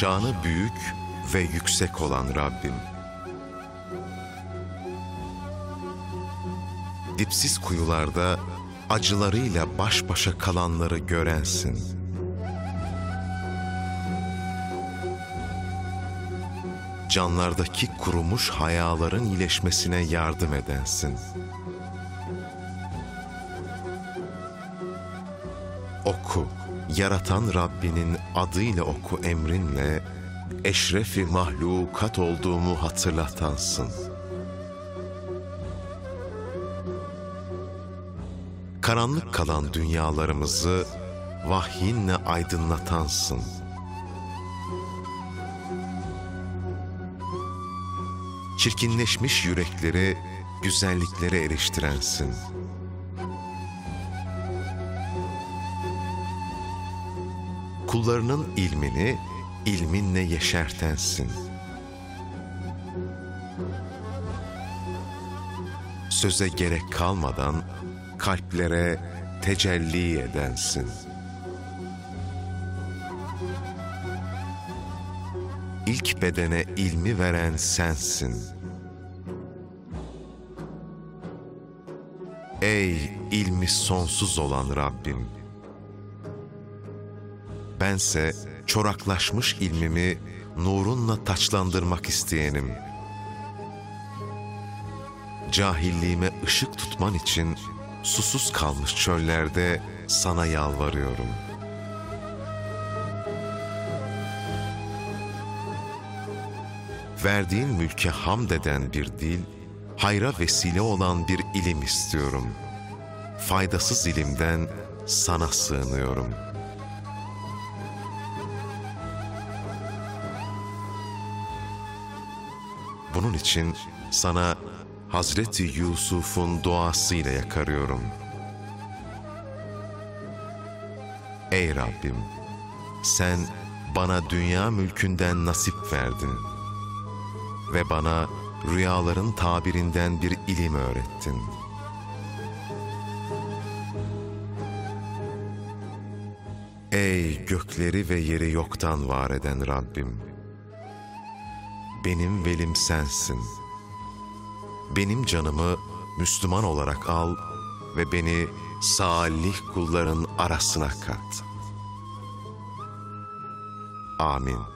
Şanı büyük ve yüksek olan Rabbim. Dipsiz kuyularda acılarıyla baş başa kalanları görensin. Canlardaki kurumuş hayaların iyileşmesine yardım edensin. Oku, yaratan Rabbinin adıyla oku emrinle, eşrefi mahlukat olduğumu hatırlatansın. Karanlık kalan dünyalarımızı vahyinle aydınlatansın. Çirkinleşmiş yürekleri güzelliklere eriştirensin. Kullarının ilmini ilminle yeşertensin. Söze gerek kalmadan kalplere tecelli edensin. İlk bedene ilmi veren sensin. Ey ilmi sonsuz olan Rabbim! Bense çoraklaşmış ilmimi nurunla taçlandırmak isteyenim. Cahilliğime ışık tutman için susuz kalmış çöllerde sana yalvarıyorum. Verdiğin mülke hamd eden bir dil, hayra vesile olan bir ilim istiyorum. Faydasız ilimden sana sığınıyorum. Bunun için sana Hazreti Yusuf'un duasıyla yakarıyorum. Ey Rabbim, sen bana dünya mülkünden nasip verdin ve bana rüyaların tabirinden bir ilim öğrettin. Ey gökleri ve yeri yoktan var eden Rabbim! Benim velim sensin. Benim canımı Müslüman olarak al ve beni salih kulların arasına kat. Amin.